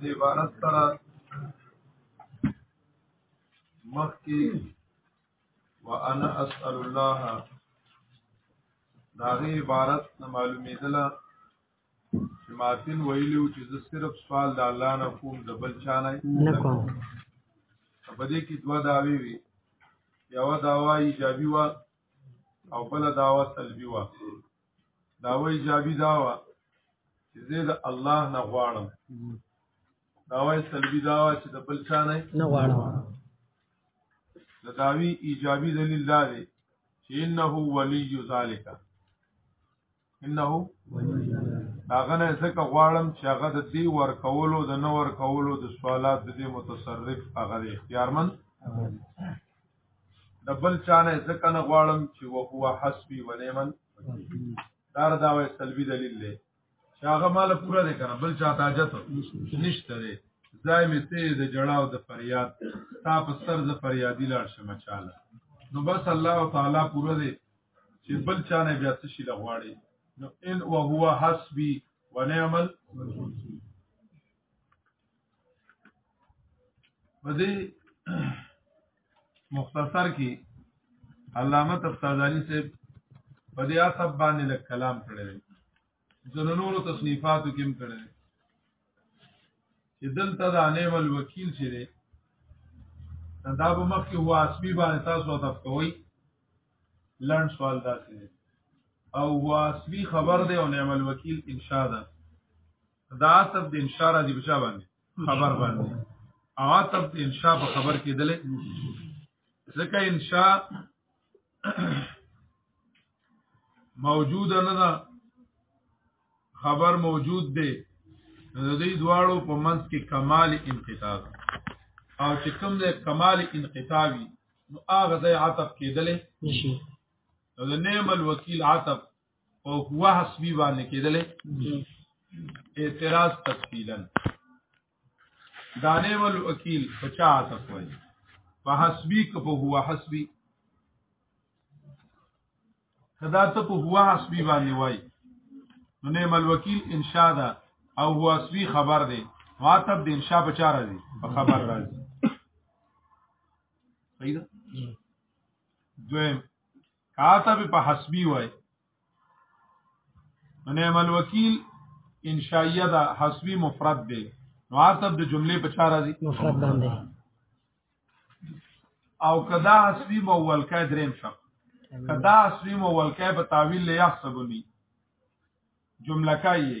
دې عبارت سره مخکې وانا اسال الله دا غي عبارت نه معلومېدله چې ماتن ویلو چې زه صرف سوال د الله نه کوم د بل چا نه نه کوم په دې کې دوه داوی وي یو داوا ایجابي وا او بل داوا سلبي وا داوی جابی داوا چې زه د الله نه غواړم داوی سلبی داوا چې د بل چا نه نه غواړم د داوی ایجابي دلیل دا دی چې انه ولی ذالک انه هغه نه څنګه غواړم چې هغه د دې ور کولو د نور کولو د سوالات د دې متصرف هغه اختیارمن د بل چانه ځکه نه غواړم چې وهو حسبي ونعمل دا دا وې سلبي دلیل دی چې هغه مال پوره دی کنه بل چا تاجت نشته دی ځای مې ته د جړاو د فریاد تا په سر د فریادي لاړ شم چاله نو بس الله تعالی پوره دی چې بل چانه بیا څه شي لغواړي نو ان وهو حسبي ونعمل په دې مختصر کې علامه تفتازانی سے په دې اصل باندې لک کلام کړی دی ځنه نورو تصنیفاتو کې هم کړی دی چې دلته د انیم الوکیل چې دی دا به مخکې هو اسمی باندې تاسو ته کوي لړن سوال داسې او هو اسمی خبر دی او نعم الوکیل انشاء ده دا عطف د انشاء راځي په چا باندې خبر باندې او عطف د انشاء په خبر کې دلې ځکه انشاء موجود نه ده خبر موجود دی د دې دواړو په منځ کې کمال انقطاع او چې کوم د کمال انقطاع وي نو هغه ځای عطف کېدلې نشي نو د نعم الوکیل عطف او هو حسبی باندې کېدلې اعتراض تفصیلا دانه ول وکیل بچا تفوی په حسبی که په هو حسبی کدا ته په هو حسبی باندې وای نو نه مل وکیل انشاء دا او هو حسبی خبر دی ماتب د انشاء په چار راځي په خبر راځي صحیح ده دویم کاته به په حسبي وای نعم الوکیل انشائیه دا حسبی مفرد دی نو عتب د جملې په چا راځي مفرد باندې او کدا حسبی مول کا دریم شپ کدا حسبی مول کا په تعویل له یحسبنی جمله کایې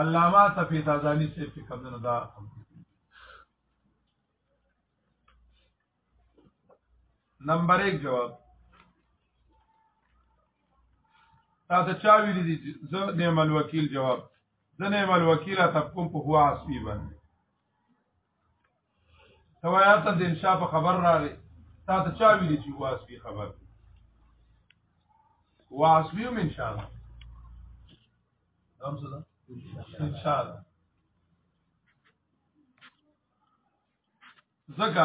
علامه تفی تازانی سے چې کمنو دا نمبر 1 جواب تا ته چا ویل دي زه نعم الوکیل جواب زه نعم الوکیل ته کوم په هوا اسمی باندې توایا ته د انشاء په خبر راغی تا ته چا ویلی چې واسفی خبر واسفی هم انشاء الله هم څه ده انشاء الله ځکه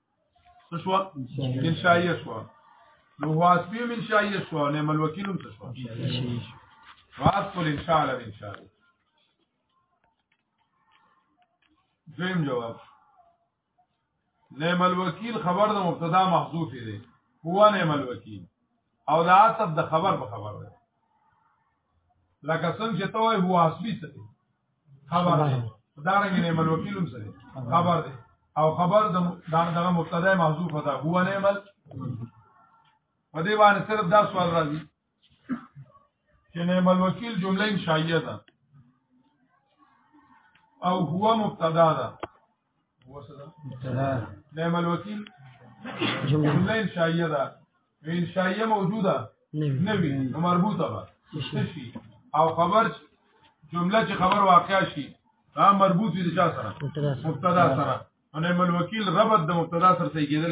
څه شو من شایع شو نو واسبی من شایع شو نعم الوکیل هم څه شو راز پر ان شاء الله ان شاء الله دویم جواب نعم الوکیل خبر د مبتدا محذوف دی هو نعم الوکیل او دا عطف د خبر په خبر دی لکه څنګه چې توای هو حسبی څه خبر دی دا رنګ نه مل وکیل هم سره خبر دی او خبر د دا دغه مبتدا محذوف ده هو نه مل په دې باندې صرف دا سوال راځي چې نه مل وکیل جمله انشائیه ده او هو مبتدا ده نعم الوکیل جمله انشائیه ده انشائیه موجوده نوی نو مربوطه به شي او خبر جمله چې خبر واقع شي دا مربوط دي چا سره مبتدا سره او نعم الوکیل ربط د مبتدا سره صحیح کېدل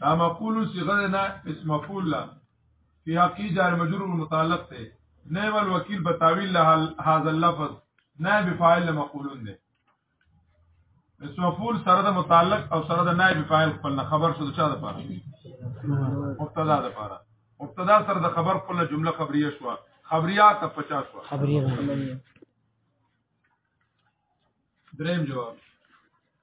دا مقول صيغه نه اسم مقول لا في حقي جار مجرور متعلق ته نائب الوکیل په تعویل له هاذ اللفظ نائب فاعل مقولون دی اسم مفعول سره د متعلق او سره د نائب فاعل خپل خبر شو د چا د پاره مبتدا د پاره مبتدا سره د خبر خپل جمله خبریه شو خبریه ته 50 شو خبریه دریم جواب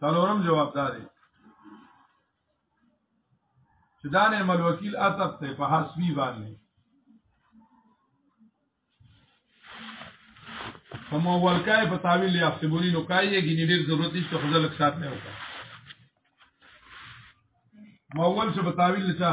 څلورم جواب دا دی چې دا نه مل وکیل عطف ته په حسبی باندې په مول کای په تعویل یحسبونی نو کای یې ګینې ډیر ضرورت نشته خو ځلک سات نه وکړه مول څه په تعویل لچا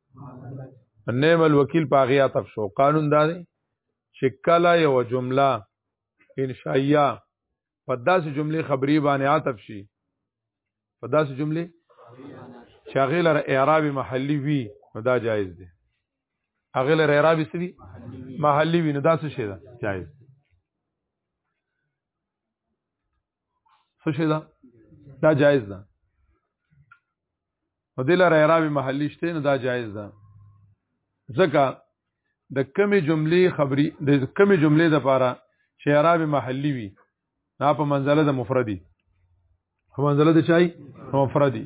نعم الوکیل پاغي عطف شو قانون دا دی چې کله یو جمله انشائیه په داسې جملې خبري باندې عطف شي په داسې جملې چې هغه لر اعراب محلي وي نو دا جایز دی هغه لر اعراب سوي محلي وي نو دا څه شي دا جایز دی څه شي دا دا جایز ده او دلر اعراب محلی شته نه دا جایز ده ځکه د کمی جملې خبري د کمی جملې د پاره چې اعراب محلی وي نه په منزله د مفردي په منزله د چای مفردي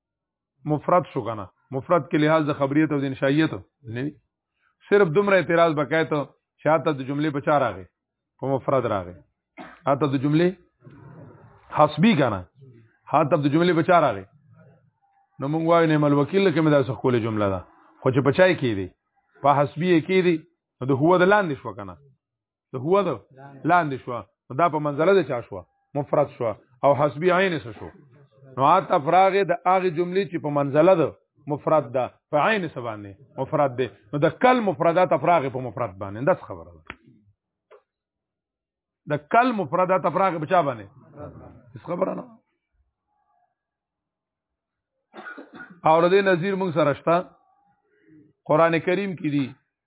مفرد شو کنه مفرد کې لحاظ د خبریت او د انشائیت نه صرف دومره اعتراض بکای ته شاته د جملې په چار راغی په مفرد راغی اته د جملې حسبی کنه حتی د جملې په چار راغی نو مونږ وایو نه مل وکیل کې مې دا څه خولې جمله ده خو چې پچای کې دي په حسبی کې دي نو د هو د لاندې شو کنه د هو ده لاندې شو دا په منزله ده چا شو مفرد شو او حسبی عین سره شو نو ات افراغ د هغه جملې چې په منزله ده مفرد ده په عین سره باندې مفرد ده نو د کل مفردات افراغ په مفرد باندې داس خبره ده د کل مفردات افراغ په چا باندې اس خبره نه اور دې نظیر موږ سره شته قران کریم کې دي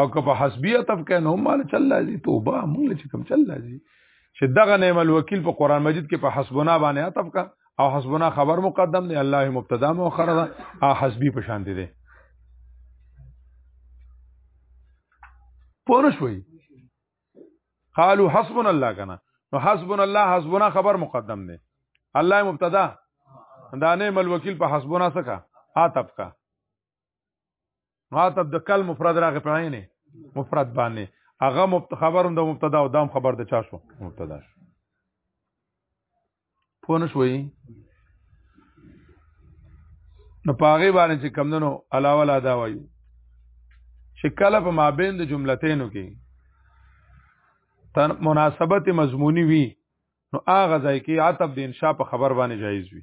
او که په حسبیه طب کې نو مال چل لازم توبه موږ چې کوم چل لازم چې دغه نعم الوکیل په قران مجید کې په حسبنا باندې عطف کا او حسبنا خبر مقدم دی الله مبتدا مؤخر ده او حسبی په شان دي پوه شوي قالو حسبنا الله کنه نو حسبنا الله حسبنا خبر مقدم دی الله مبتدا دا نعم الوکیل په حسبنا سکا عطف کا مخاطب د کل مفرد راغی په عین مفرد باندې هغه مبت خبر د مبتدا او دام خبر د چا شو مبتدا شو پونه شوي نو پاغه باندې چې کمندنو علاوه لا دا وایو چې کله په مابین د جملتینو کې تن مناسبت مضمونی وي نو هغه ځای کې عتب د انشاء په خبر باندې جایز وي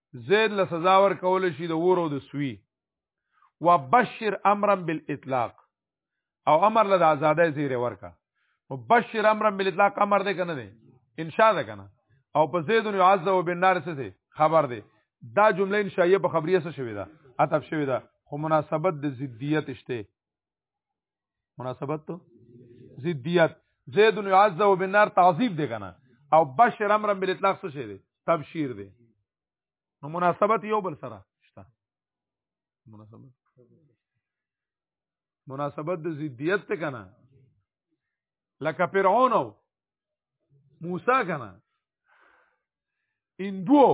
زید له سزا ور کول شي د ورو د سوی وبشر امرا بالاطلاق او امر له آزادۍ زیره ورکا وبشر امرا بالاطلاق امر دې کنه دې انشاء ده کنه او په زید نو عز او بنار څه خبر دې دا جمله انشائیه په خبریه څه شوی دا عطف شوی دا خو مناسبت د ضدیت شته مناسبت تو ضدیت زید یعذب بالنار تعذیب دی کنه او بشر امر بالاطلاق څه شی دی تبشیر دی نو مناسبت یو بل سره شته مناسبت مناسبت د ضدیت ته کنه لکه فرعون او موسی کنه اندو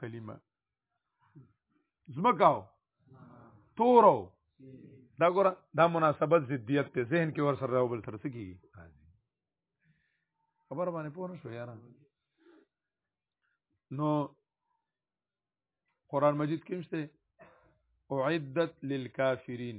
کلمه زمکاو تورو دا ګور دا مناسبت ضدیت ته ذهن کې ور سره راوبل سره سکی خبر باندې پوه شو یار نو قران مجید کې مشته اعدت للکافرین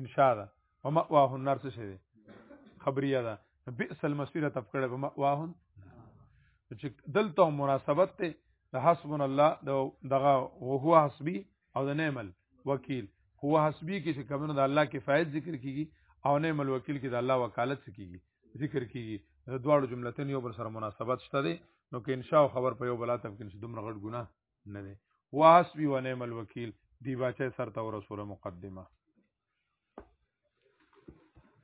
انشاء ده ومأواه النار څه شي خبريه ده بئس المسيره تفکړه ومأواه چې دلته مناسبت ته د حسبنا الله دغه هو حسبي او د نعمل وکیل هو حسبي کې چې کومه د الله کفایت ذکر کیږي او نعمل وکیل کې د الله وکالت کیږي ذکر کیږي د دواړو جملتين یو بر سره مناسبت شته دي نو کې انشاء خبر په یو بلا تب کې دومره غټ ګناه نه دی واسبی و نعم الوکیل دی باچه سر ته ورسوله مقدمه